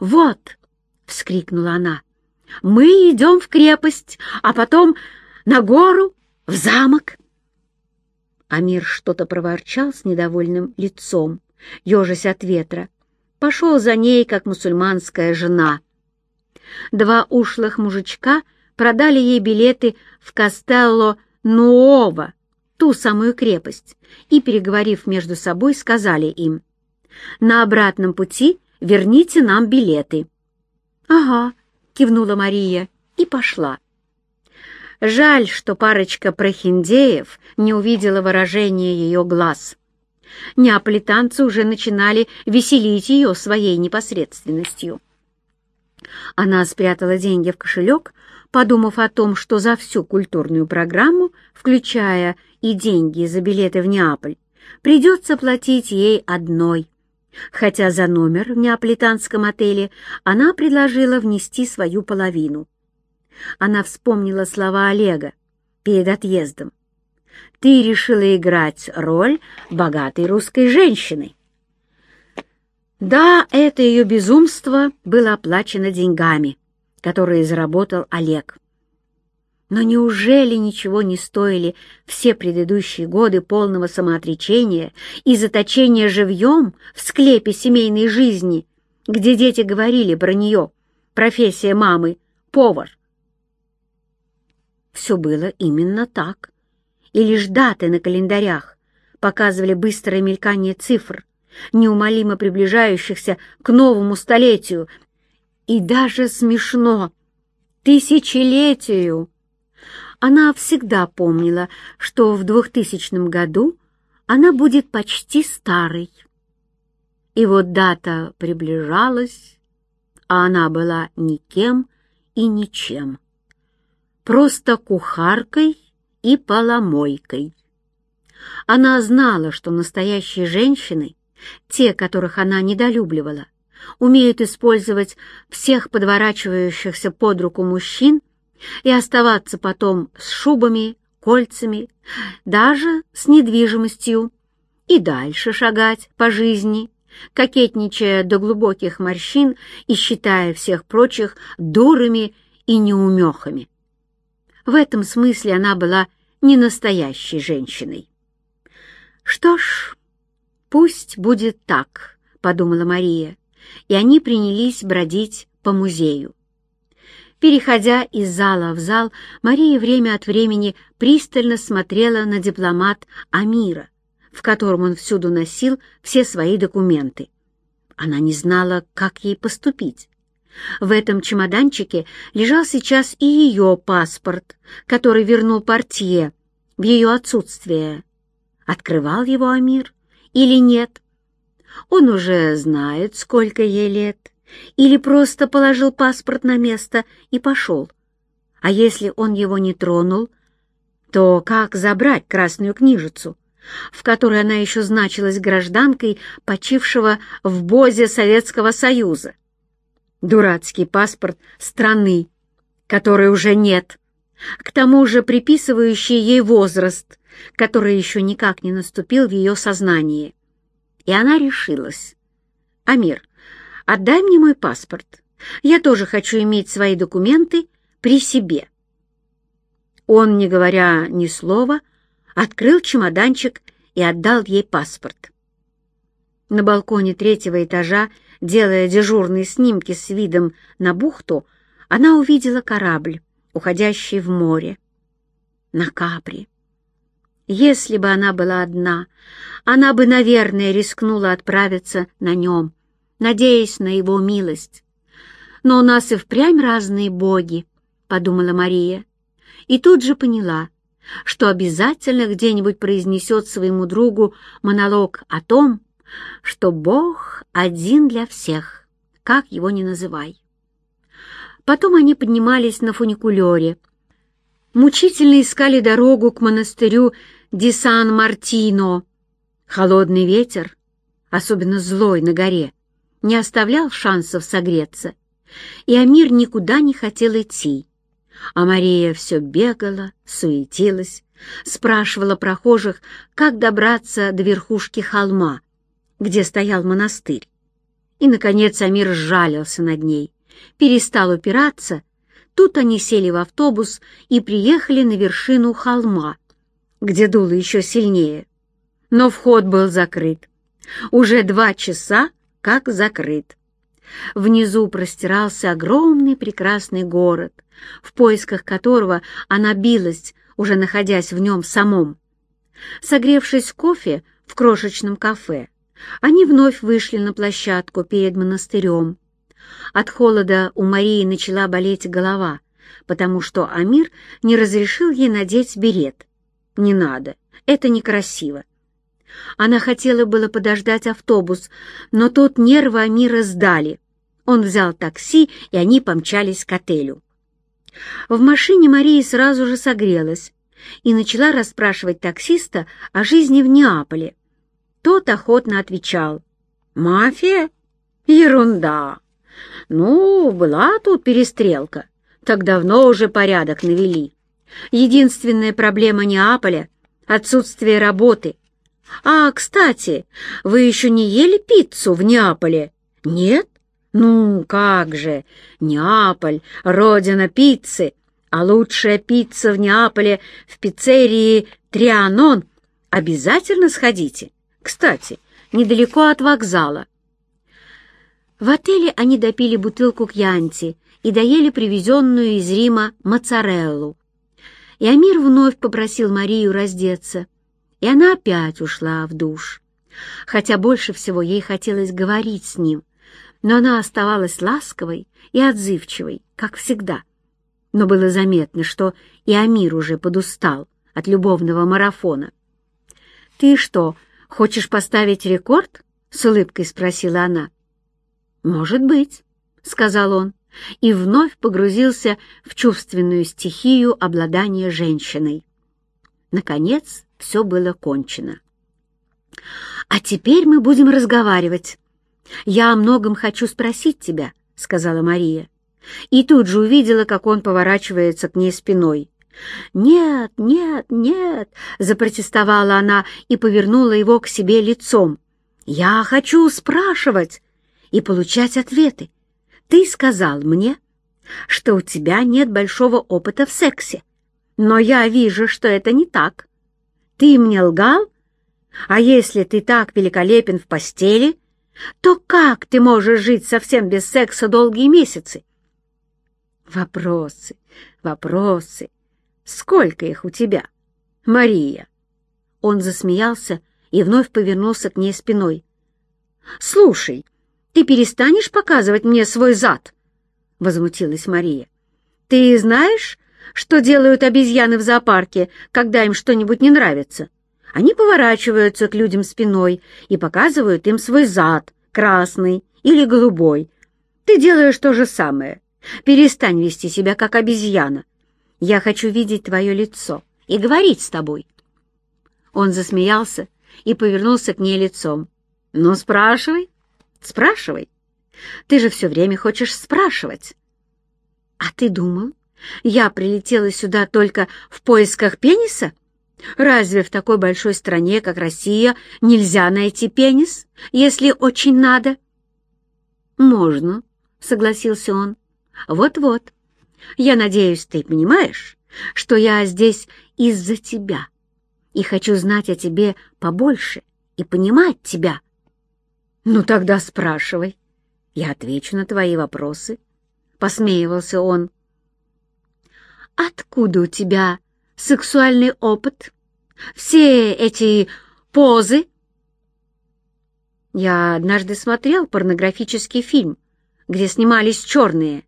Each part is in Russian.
«Вот!» — вскрикнула она. «Мы идем в крепость, а потом на гору, в замок!» Амир что-то проворчал с недовольным лицом, ежась от ветра. Пошел за ней, как мусульманская жена. Два ушлых мужичка продали ей билеты в Кастелло Нуово, ту самую крепость, и, переговорив между собой, сказали им, «На обратном пути верните нам билеты». «Ага», — кивнула Мария и пошла. Жаль, что парочка прохиндеев не увидела выражения ее глаз. Неаполитанцы уже начинали веселить ее своей непосредственностью. Она спрятала деньги в кошелек, подумав о том, что за всю культурную программу, включая и деньги за билеты в Неаполь, придется платить ей одной. Хотя за номер в неаполитанском отеле она предложила внести свою половину. Она вспомнила слова Олега перед отъездом. «Ты решила играть роль богатой русской женщины». Да, это ее безумство было оплачено деньгами, которые заработал Олег. Но неужели ничего не стоили все предыдущие годы полного самоотречения и заточения живьем в склепе семейной жизни, где дети говорили про нее, профессия мамы — повар? Все было именно так, и лишь даты на календарях показывали быстрое мелькание цифр, неумолимо приближающихся к новому столетию, и даже смешно — тысячелетию. Она всегда помнила, что в двухтысячном году она будет почти старой. И вот дата приближалась, а она была никем и ничем. Просто кухаркой и поломойкой. Она знала, что настоящие женщины те, которых она недолюбливала, умеют использовать всех подворачивающихся под руку мужчин и оставаться потом с шубами, кольцами, даже с недвижимостью, и дальше шагать по жизни, кокетничая до глубоких морщин и считая всех прочих дурами и неумехами. В этом смысле она была не настоящей женщиной. Что ж, «Пусть будет так», — подумала Мария, и они принялись бродить по музею. Переходя из зала в зал, Мария время от времени пристально смотрела на дипломат Амира, в котором он всюду носил все свои документы. Она не знала, как ей поступить. В этом чемоданчике лежал сейчас и ее паспорт, который вернул портье в ее отсутствие. Открывал его Амир или нет? Он уже знает, сколько ей лет, или просто положил паспорт на место и пошел. А если он его не тронул, то как забрать красную книжицу, в которой она еще значилась гражданкой, почившего в Бозе Советского Союза? Дурацкий паспорт страны, которой уже нет, к тому же приписывающий ей возраст, который еще никак не наступил в ее сознании. И она решилась. «Амир, отдай мне мой паспорт. Я тоже хочу иметь свои документы при себе». Он, не говоря ни слова, открыл чемоданчик и отдал ей паспорт. На балконе третьего этажа, делая дежурные снимки с видом на бухту, она увидела корабль, уходящий в море. На капре. Если бы она была одна, она бы, наверное, рискнула отправиться на нем, надеясь на его милость. Но у нас и впрямь разные боги, — подумала Мария, и тут же поняла, что обязательно где-нибудь произнесет своему другу монолог о том, что Бог один для всех, как его ни называй. Потом они поднимались на фуникулере, мучительно искали дорогу к монастырю Ди Сан-Мартино. Холодный ветер, особенно злой на горе, не оставлял шансов согреться, и Амир никуда не хотел идти. А Мария все бегала, суетилась, спрашивала прохожих, как добраться до верхушки холма, где стоял монастырь. И, наконец, Амир сжалился над ней, перестал упираться. Тут они сели в автобус и приехали на вершину холма, где дуло еще сильнее. Но вход был закрыт. Уже два часа как закрыт. Внизу простирался огромный прекрасный город, в поисках которого она билась, уже находясь в нем самом. Согревшись кофе в крошечном кафе, они вновь вышли на площадку перед монастырем. От холода у Марии начала болеть голова, потому что Амир не разрешил ей надеть берет. Не надо, это некрасиво. Она хотела было подождать автобус, но тут нервы Амира сдали. Он взял такси, и они помчались к отелю. В машине Мария сразу же согрелась и начала расспрашивать таксиста о жизни в Неаполе. Тот охотно отвечал. «Мафия? Ерунда! Ну, была тут перестрелка. Так давно уже порядок навели. Единственная проблема Неаполя — отсутствие работы. А, кстати, вы еще не ели пиццу в Неаполе? Нет? Ну, как же, Неаполь — родина пиццы, а лучшая пицца в Неаполе в пиццерии «Трианон». Обязательно сходите. Кстати, недалеко от вокзала. В отеле они допили бутылку кьянти и доели привезенную из Рима моцареллу. И Амир вновь попросил Марию раздеться, и она опять ушла в душ. Хотя больше всего ей хотелось говорить с ним, но она оставалась ласковой и отзывчивой, как всегда. Но было заметно, что и Амир уже подустал от любовного марафона. «Ты что, хочешь поставить рекорд?» — с улыбкой спросила она. «Может быть», — сказал он, и вновь погрузился в чувственную стихию обладания женщиной. Наконец, все было кончено. «А теперь мы будем разговаривать. Я о многом хочу спросить тебя», — сказала Мария. И тут же увидела, как он поворачивается к ней спиной. «Нет, нет, нет!» — запротестовала она и повернула его к себе лицом. «Я хочу спрашивать и получать ответы. Ты сказал мне, что у тебя нет большого опыта в сексе, но я вижу, что это не так. Ты мне лгал? А если ты так великолепен в постели, то как ты можешь жить совсем без секса долгие месяцы? Вопросы, вопросы. Сколько их у тебя, Мария? Он засмеялся и вновь повернулся к ней спиной. «Слушай, ты перестанешь показывать мне свой зад?» — возмутилась Мария. «Ты знаешь, что делают обезьяны в зоопарке, когда им что-нибудь не нравится? Они поворачиваются к людям спиной и показывают им свой зад, красный или голубой. Ты делаешь то же самое. Перестань вести себя как обезьяна. Я хочу видеть твое лицо и говорить с тобой». Он засмеялся и повернулся к ней лицом. «Ну, спрашивай, спрашивай. Ты же все время хочешь спрашивать». «А ты думал, я прилетела сюда только в поисках пениса? Разве в такой большой стране, как Россия, нельзя найти пенис, если очень надо?» «Можно», — согласился он. «Вот-вот. Я надеюсь, ты понимаешь, что я здесь из-за тебя и хочу знать о тебе побольше и понимать тебя». «Ну тогда спрашивай. Я отвечу на твои вопросы», — посмеивался он. «Откуда у тебя сексуальный опыт? Все эти позы?» Я однажды смотрел порнографический фильм, где снимались черные.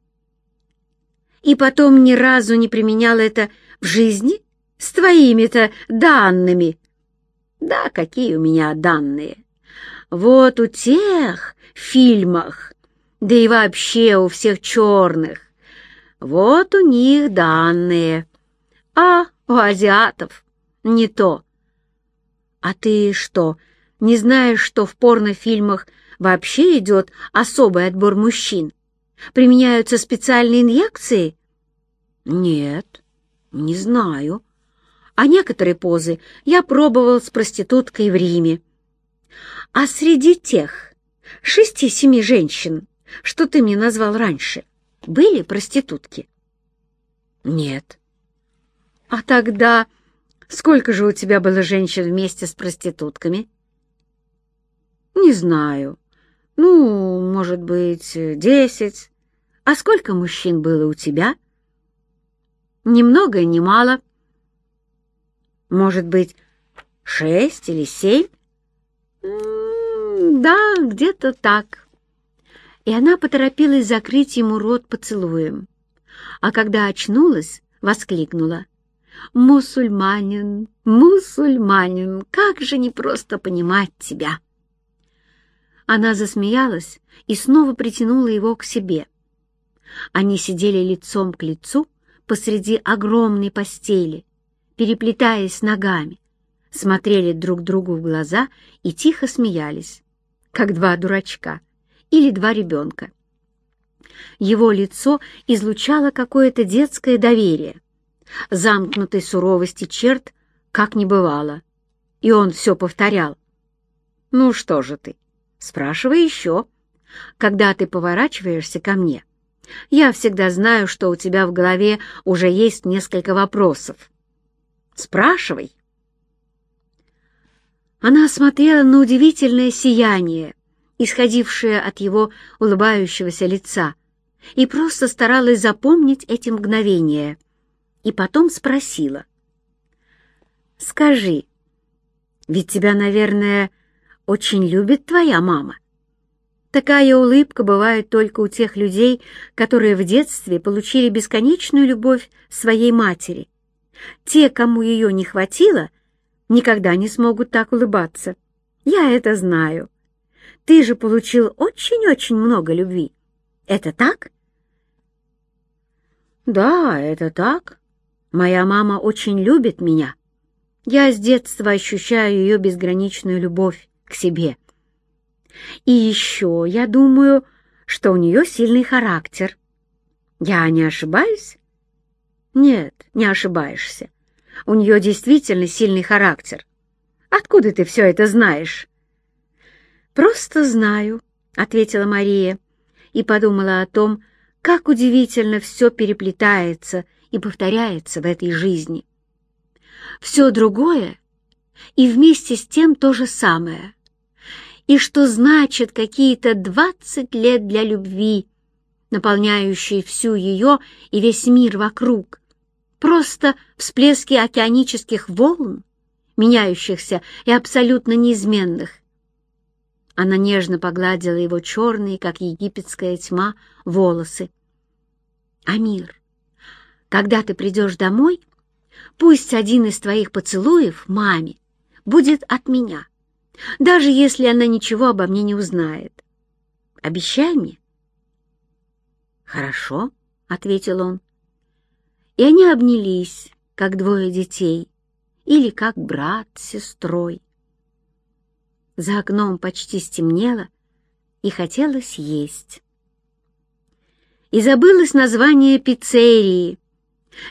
И потом ни разу не применял это в жизни с твоими-то данными. Да, какие у меня данные? Вот у тех фильмах, да и вообще у всех черных, вот у них данные, а у азиатов не то. А ты что, не знаешь, что в порнофильмах вообще идет особый отбор мужчин? Применяются специальные инъекции? Нет, не знаю. А некоторые позы я пробовал с проституткой в Риме. А среди тех, шести-семи женщин, что ты мне назвал раньше, были проститутки? Нет. А тогда сколько же у тебя было женщин вместе с проститутками? Не знаю. Ну, может быть, десять. А сколько мужчин было у тебя? Ни много ни мало. Может быть, шесть или семь? Да, где-то так. И она поторопилась закрыть ему рот поцелуем. А когда очнулась, воскликнула. «Мусульманин, мусульманин, как же непросто понимать тебя!» Она засмеялась и снова притянула его к себе. Они сидели лицом к лицу посреди огромной постели, переплетаясь ногами, смотрели друг другу в глаза и тихо смеялись, как два дурачка или два ребенка. Его лицо излучало какое-то детское доверие, замкнутой суровости черт как не бывало, и он все повторял. «Ну что же ты, спрашивай еще, когда ты поворачиваешься ко мне». Я всегда знаю, что у тебя в голове уже есть несколько вопросов. Спрашивай. Она смотрела на удивительное сияние, исходившее от его улыбающегося лица, и просто старалась запомнить эти мгновения. И потом спросила. «Скажи, ведь тебя, наверное, очень любит твоя мама?» Такая улыбка бывает только у тех людей, которые в детстве получили бесконечную любовь своей матери. Те, кому ее не хватило, никогда не смогут так улыбаться. Я это знаю. Ты же получил очень-очень много любви. Это так? Да, это так. Моя мама очень любит меня. Я с детства ощущаю ее безграничную любовь к себе. И еще я думаю, что у нее сильный характер. Я не ошибаюсь? Нет, не ошибаешься. У нее действительно сильный характер. Откуда ты все это знаешь? Просто знаю, — ответила Мария и подумала о том, как удивительно все переплетается и повторяется в этой жизни. Все другое и вместе с тем то же самое — и что значит какие-то двадцать лет для любви, наполняющие всю ее и весь мир вокруг. Просто всплески океанических волн, меняющихся и абсолютно неизменных. Она нежно погладила его черные, как египетская тьма, волосы. «Амир, когда ты придешь домой, пусть один из твоих поцелуев маме будет от меня» даже если она ничего обо мне не узнает. Обещай мне. Хорошо, — ответил он. И они обнялись, как двое детей, или как брат с сестрой. За окном почти стемнело, и хотелось есть. И забылось название пиццерии.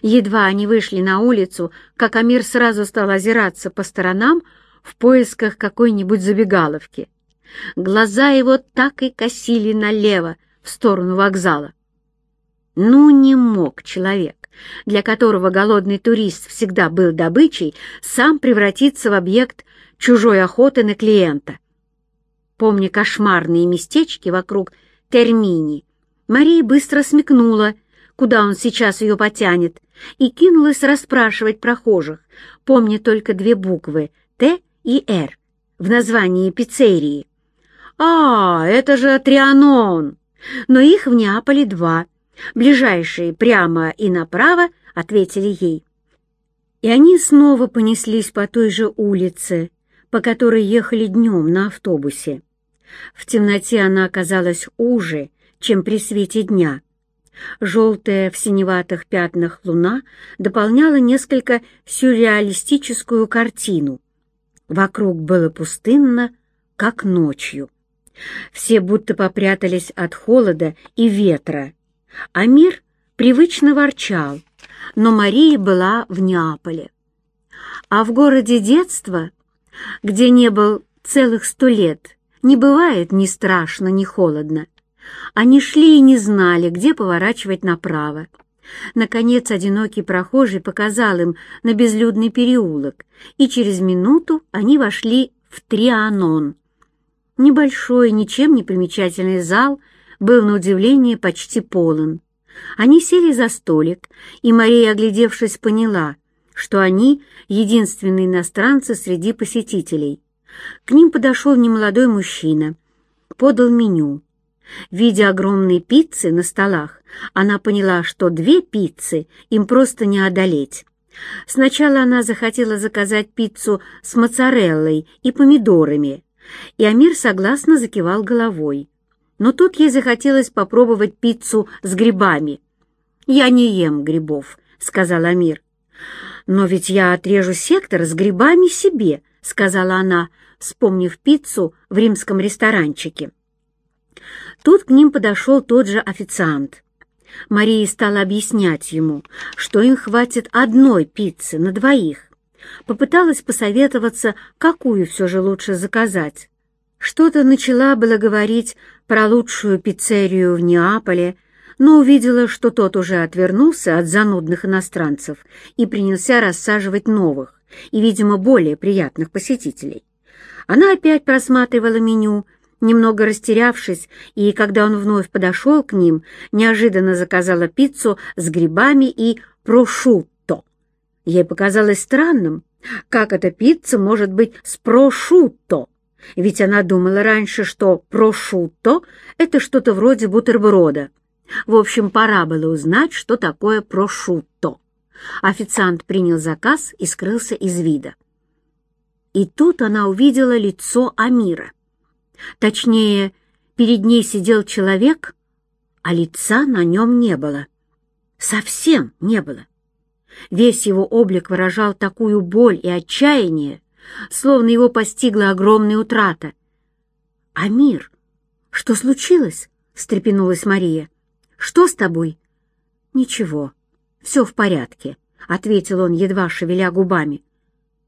Едва они вышли на улицу, как Амир сразу стал озираться по сторонам, в поисках какой-нибудь забегаловки. Глаза его так и косили налево, в сторону вокзала. Ну, не мог человек, для которого голодный турист всегда был добычей, сам превратиться в объект чужой охоты на клиента. Помня кошмарные местечки вокруг Термини, Мария быстро смекнула, куда он сейчас ее потянет, и кинулась расспрашивать прохожих, помня только две буквы «Т» и «Р» в названии пиццерии. «А, это же Трианон!» Но их в Неаполе два. Ближайшие прямо и направо ответили ей. И они снова понеслись по той же улице, по которой ехали днем на автобусе. В темноте она оказалась уже, чем при свете дня. Желтая в синеватых пятнах луна дополняла несколько сюрреалистическую картину — Вокруг было пустынно, как ночью. Все будто попрятались от холода и ветра, а мир привычно ворчал, но Мария была в Неаполе. А в городе детства, где не был целых сто лет не бывает ни страшно, ни холодно. Они шли и не знали, где поворачивать направо. Наконец, одинокий прохожий показал им на безлюдный переулок, и через минуту они вошли в Трианон. Небольшой, ничем не примечательный зал был, на удивление, почти полон. Они сели за столик, и Мария, оглядевшись, поняла, что они — единственные иностранцы среди посетителей. К ним подошел немолодой мужчина, подал меню. Видя огромные пиццы на столах, она поняла, что две пиццы им просто не одолеть. Сначала она захотела заказать пиццу с моцареллой и помидорами, и Амир согласно закивал головой. Но тут ей захотелось попробовать пиццу с грибами. «Я не ем грибов», — сказал Амир. «Но ведь я отрежу сектор с грибами себе», — сказала она, вспомнив пиццу в римском ресторанчике. Тут к ним подошел тот же официант. Мария стала объяснять ему, что им хватит одной пиццы на двоих. Попыталась посоветоваться, какую все же лучше заказать. Что-то начала было говорить про лучшую пиццерию в Неаполе, но увидела, что тот уже отвернулся от занудных иностранцев и принялся рассаживать новых и, видимо, более приятных посетителей. Она опять просматривала меню, немного растерявшись, и, когда он вновь подошел к ним, неожиданно заказала пиццу с грибами и прошутто. Ей показалось странным, как эта пицца может быть с прошутто, ведь она думала раньше, что прошутто — это что-то вроде бутерброда. В общем, пора было узнать, что такое прошутто. Официант принял заказ и скрылся из вида. И тут она увидела лицо Амира. Точнее, перед ней сидел человек, а лица на нем не было. Совсем не было. Весь его облик выражал такую боль и отчаяние, словно его постигла огромная утрата. «Амир, что случилось?» — встрепенулась Мария. «Что с тобой?» «Ничего, все в порядке», — ответил он, едва шевеля губами.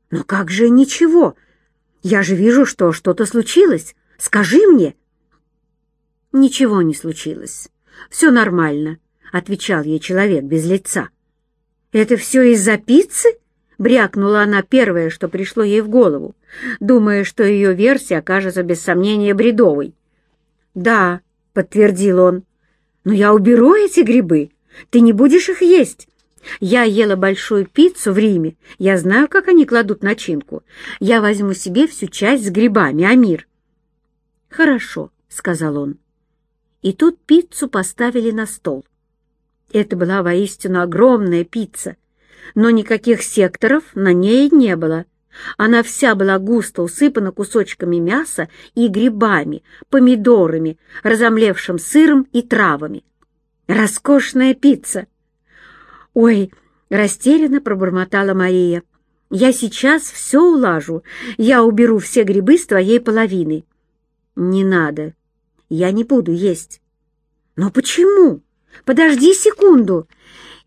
«Но как же ничего? Я же вижу, что что-то случилось. Скажи мне!» «Ничего не случилось. Все нормально», — отвечал ей человек без лица. «Это все из-за пиццы?» — брякнула она первое, что пришло ей в голову, думая, что ее версия окажется без сомнения бредовой. «Да», — подтвердил он, — «но я уберу эти грибы. Ты не будешь их есть. Я ела большую пиццу в Риме. Я знаю, как они кладут начинку. Я возьму себе всю часть с грибами, Амир». «Хорошо», — сказал он. И тут пиццу поставили на стол. Это была воистину огромная пицца, но никаких секторов на ней не было. Она вся была густо усыпана кусочками мяса и грибами, помидорами, разомлевшим сыром и травами. Роскошная пицца! «Ой!» — растерянно пробормотала Мария. «Я сейчас все улажу. Я уберу все грибы с твоей половины». «Не надо. Я не буду есть». «Но почему? Подожди секунду.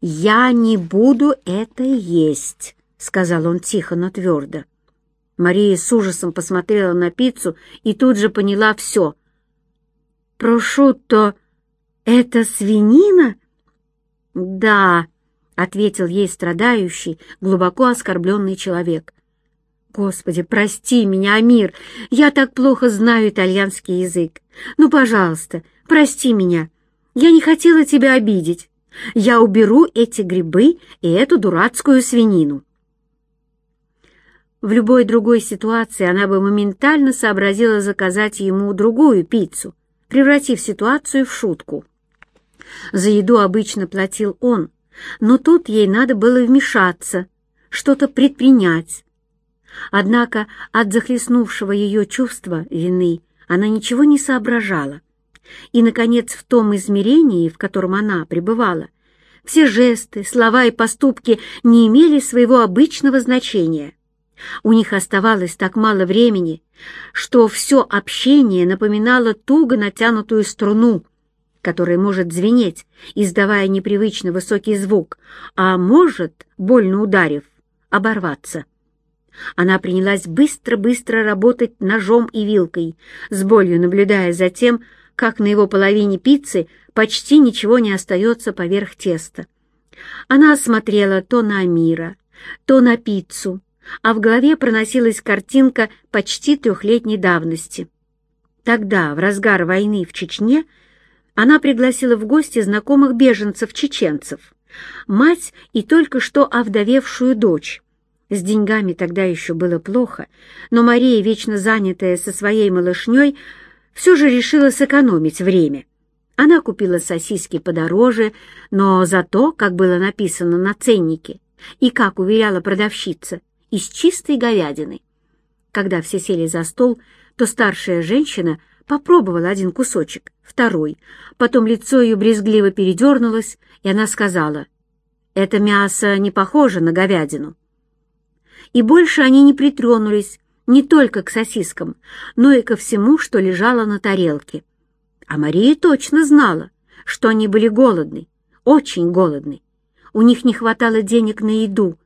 Я не буду это есть», — сказал он тихо, но твердо. Мария с ужасом посмотрела на пиццу и тут же поняла все. «Прошутто — это свинина?» «Да», — ответил ей страдающий, глубоко оскорбленный человек. Господи, прости меня, Амир, я так плохо знаю итальянский язык. Ну, пожалуйста, прости меня. Я не хотела тебя обидеть. Я уберу эти грибы и эту дурацкую свинину. В любой другой ситуации она бы моментально сообразила заказать ему другую пиццу, превратив ситуацию в шутку. За еду обычно платил он, но тут ей надо было вмешаться, что-то предпринять, Однако от захлестнувшего ее чувства вины она ничего не соображала. И, наконец, в том измерении, в котором она пребывала, все жесты, слова и поступки не имели своего обычного значения. У них оставалось так мало времени, что все общение напоминало туго натянутую струну, которая может звенеть, издавая непривычно высокий звук, а может, больно ударив, оборваться. Она принялась быстро-быстро работать ножом и вилкой, с болью наблюдая за тем, как на его половине пиццы почти ничего не остается поверх теста. Она осмотрела то на Амира, то на пиццу, а в голове проносилась картинка почти трехлетней давности. Тогда, в разгар войны в Чечне, она пригласила в гости знакомых беженцев-чеченцев, мать и только что овдовевшую дочь. С деньгами тогда еще было плохо, но Мария, вечно занятая со своей малышней, все же решила сэкономить время. Она купила сосиски подороже, но зато, как было написано на ценнике, и, как уверяла продавщица, из чистой говядины. Когда все сели за стол, то старшая женщина попробовала один кусочек, второй, потом лицо ее брезгливо передернулось, и она сказала, «Это мясо не похоже на говядину». И больше они не притронулись не только к сосискам, но и ко всему, что лежало на тарелке. А Мария точно знала, что они были голодны, очень голодны. У них не хватало денег на еду,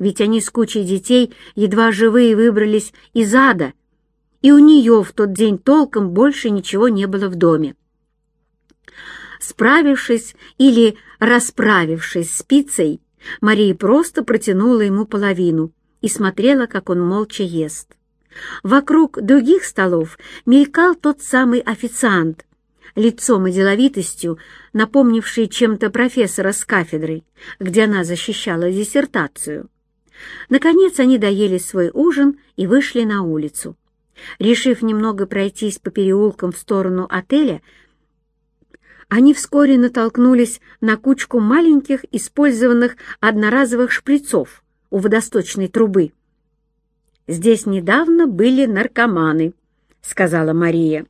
ведь они с кучей детей едва живые выбрались из ада, и у нее в тот день толком больше ничего не было в доме. Справившись или расправившись с пиццей, Мария просто протянула ему половину и смотрела, как он молча ест. Вокруг других столов мелькал тот самый официант, лицом и деловитостью, напомнивший чем-то профессора с кафедрой, где она защищала диссертацию. Наконец они доели свой ужин и вышли на улицу. Решив немного пройтись по переулкам в сторону отеля, они вскоре натолкнулись на кучку маленьких использованных одноразовых шприцов у водосточной трубы. «Здесь недавно были наркоманы», — сказала Мария.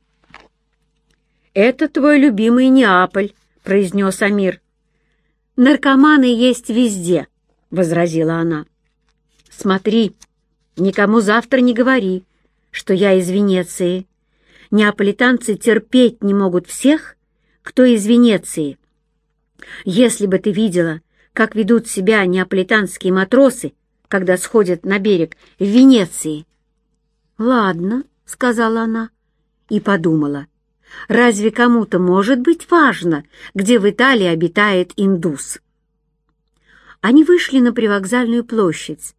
«Это твой любимый Неаполь», — произнес Амир. «Наркоманы есть везде», — возразила она. «Смотри, никому завтра не говори, что я из Венеции. Неаполитанцы терпеть не могут всех, кто из Венеции. Если бы ты видела, как ведут себя неаполитанские матросы, когда сходят на берег в Венеции. «Ладно», — сказала она, и подумала, «разве кому-то может быть важно, где в Италии обитает индус?» Они вышли на привокзальную площадь,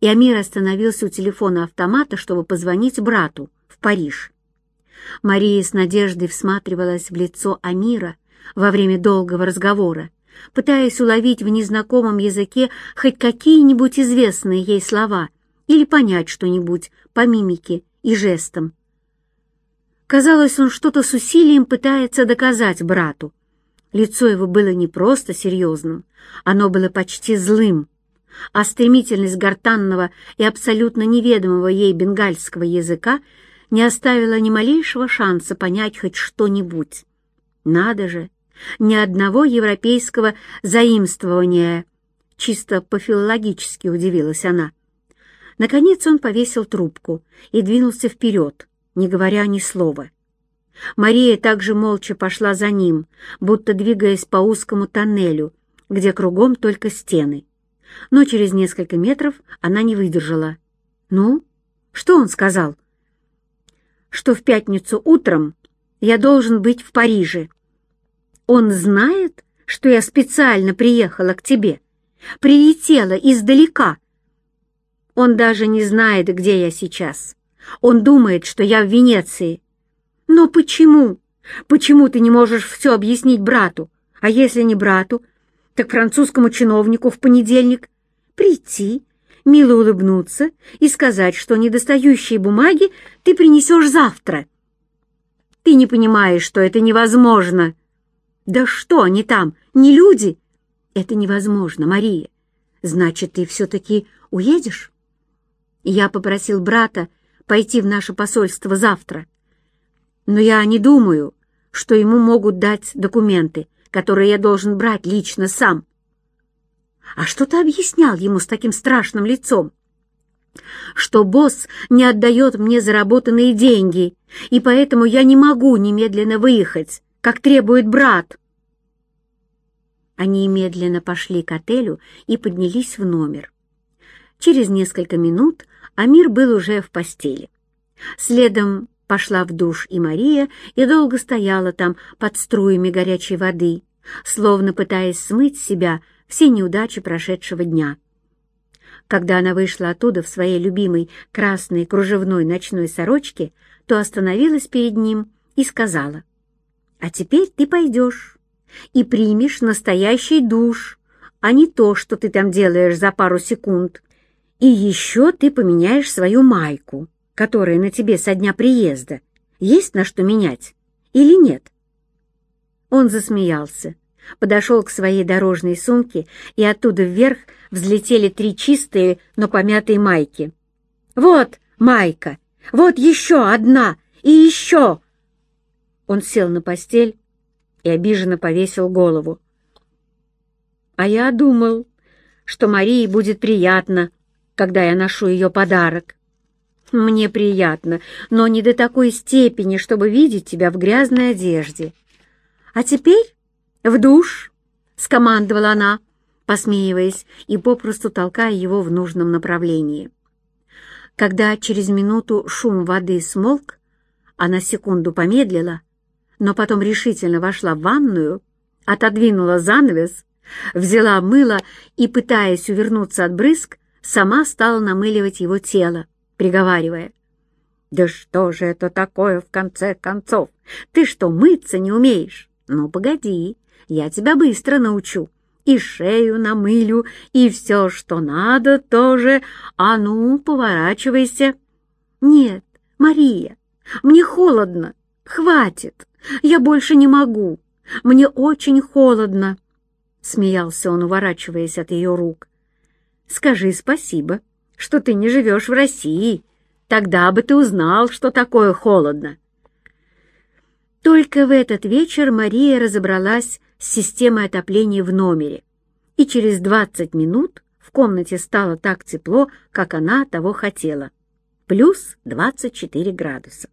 и Амир остановился у телефона автомата, чтобы позвонить брату в Париж. Мария с надеждой всматривалась в лицо Амира во время долгого разговора, пытаясь уловить в незнакомом языке хоть какие-нибудь известные ей слова или понять что-нибудь по мимике и жестам. Казалось, он что-то с усилием пытается доказать брату. Лицо его было не просто серьезным, оно было почти злым, а стремительность гортанного и абсолютно неведомого ей бенгальского языка не оставила ни малейшего шанса понять хоть что-нибудь. Надо же, ни одного европейского заимствования, чисто по-филологически удивилась она. Наконец он повесил трубку и двинулся вперед, не говоря ни слова. Мария также молча пошла за ним, будто двигаясь по узкому тоннелю, где кругом только стены. Но через несколько метров она не выдержала. «Ну, что он сказал?» «Что в пятницу утром я должен быть в Париже». Он знает, что я специально приехала к тебе, прилетела издалека. Он даже не знает, где я сейчас. Он думает, что я в Венеции. Но почему? Почему ты не можешь все объяснить брату? А если не брату, так французскому чиновнику в понедельник прийти, мило улыбнуться и сказать, что недостающие бумаги ты принесешь завтра. Ты не понимаешь, что это невозможно. «Да что они там, не люди?» «Это невозможно, Мария. Значит, ты все-таки уедешь?» Я попросил брата пойти в наше посольство завтра. Но я не думаю, что ему могут дать документы, которые я должен брать лично сам. А что ты объяснял ему с таким страшным лицом? Что босс не отдает мне заработанные деньги, и поэтому я не могу немедленно выехать, как требует брат. Они медленно пошли к отелю и поднялись в номер. Через несколько минут Амир был уже в постели. Следом пошла в душ и Мария, и долго стояла там под струями горячей воды, словно пытаясь смыть с себя все неудачи прошедшего дня. Когда она вышла оттуда в своей любимой красной кружевной ночной сорочке, то остановилась перед ним и сказала, «А теперь ты пойдешь и примешь настоящий душ, а не то, что ты там делаешь за пару секунд. И еще ты поменяешь свою майку, которая на тебе со дня приезда. Есть на что менять или нет?» Он засмеялся подошел к своей дорожной сумке, и оттуда вверх взлетели три чистые, но помятые майки. «Вот майка! Вот еще одна! И еще!» Он сел на постель и обиженно повесил голову. «А я думал, что Марии будет приятно, когда я ношу ее подарок. Мне приятно, но не до такой степени, чтобы видеть тебя в грязной одежде. А теперь «В душ!» — скомандовала она, посмеиваясь и попросту толкая его в нужном направлении. Когда через минуту шум воды смолк, она секунду помедлила, но потом решительно вошла в ванную, отодвинула занавес, взяла мыло и, пытаясь увернуться от брызг, сама стала намыливать его тело, приговаривая. «Да что же это такое, в конце концов? Ты что, мыться не умеешь? Ну, погоди, я тебя быстро научу. И шею намылю, и все, что надо, тоже. А ну, поворачивайся. Нет, Мария, мне холодно. Хватит. Я больше не могу. Мне очень холодно. Смеялся он, уворачиваясь от ее рук. Скажи спасибо, что ты не живешь в России. Тогда бы ты узнал, что такое холодно. Только в этот вечер Мария разобралась с системой отопления в номере, и через 20 минут в комнате стало так тепло, как она того хотела, плюс 24 градуса.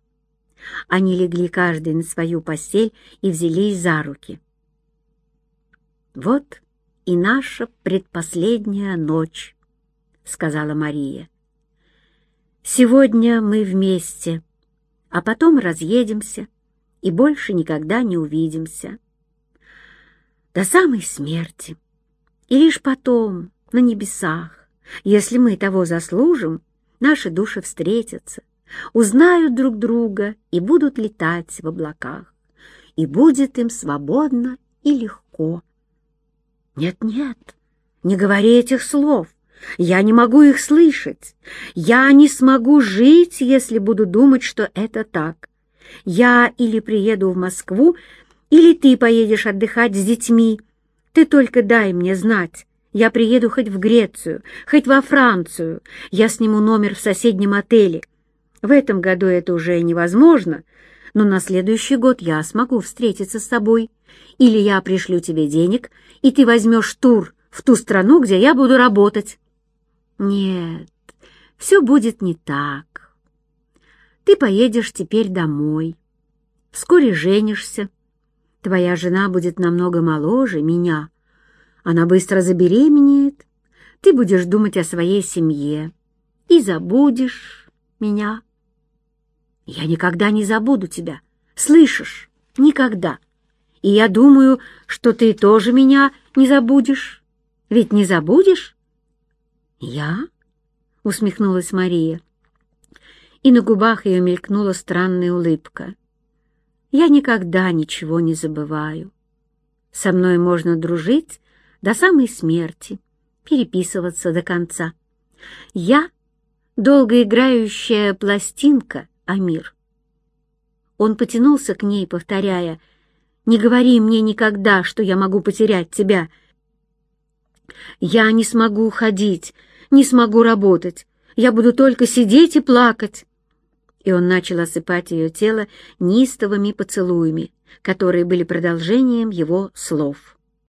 Они легли каждый на свою постель и взялись за руки. «Вот и наша предпоследняя ночь», — сказала Мария. «Сегодня мы вместе, а потом разъедемся и больше никогда не увидимся» до самой смерти. И лишь потом, на небесах, если мы того заслужим, наши души встретятся, узнают друг друга и будут летать в облаках, и будет им свободно и легко. Нет-нет, не говори этих слов, я не могу их слышать, я не смогу жить, если буду думать, что это так. Я или приеду в Москву или ты поедешь отдыхать с детьми. Ты только дай мне знать. Я приеду хоть в Грецию, хоть во Францию. Я сниму номер в соседнем отеле. В этом году это уже невозможно, но на следующий год я смогу встретиться с тобой. Или я пришлю тебе денег, и ты возьмешь тур в ту страну, где я буду работать. Нет, все будет не так. Ты поедешь теперь домой. Вскоре женишься, Твоя жена будет намного моложе меня. Она быстро забеременеет. Ты будешь думать о своей семье и забудешь меня. Я никогда не забуду тебя. Слышишь? Никогда. И я думаю, что ты тоже меня не забудешь. Ведь не забудешь? Я? Усмехнулась Мария. И на губах ее мелькнула странная улыбка. Я никогда ничего не забываю. Со мной можно дружить до самой смерти, переписываться до конца. Я — долгоиграющая пластинка, Амир. Он потянулся к ней, повторяя, «Не говори мне никогда, что я могу потерять тебя. Я не смогу уходить, не смогу работать. Я буду только сидеть и плакать и он начал осыпать ее тело неистовыми поцелуями, которые были продолжением его слов.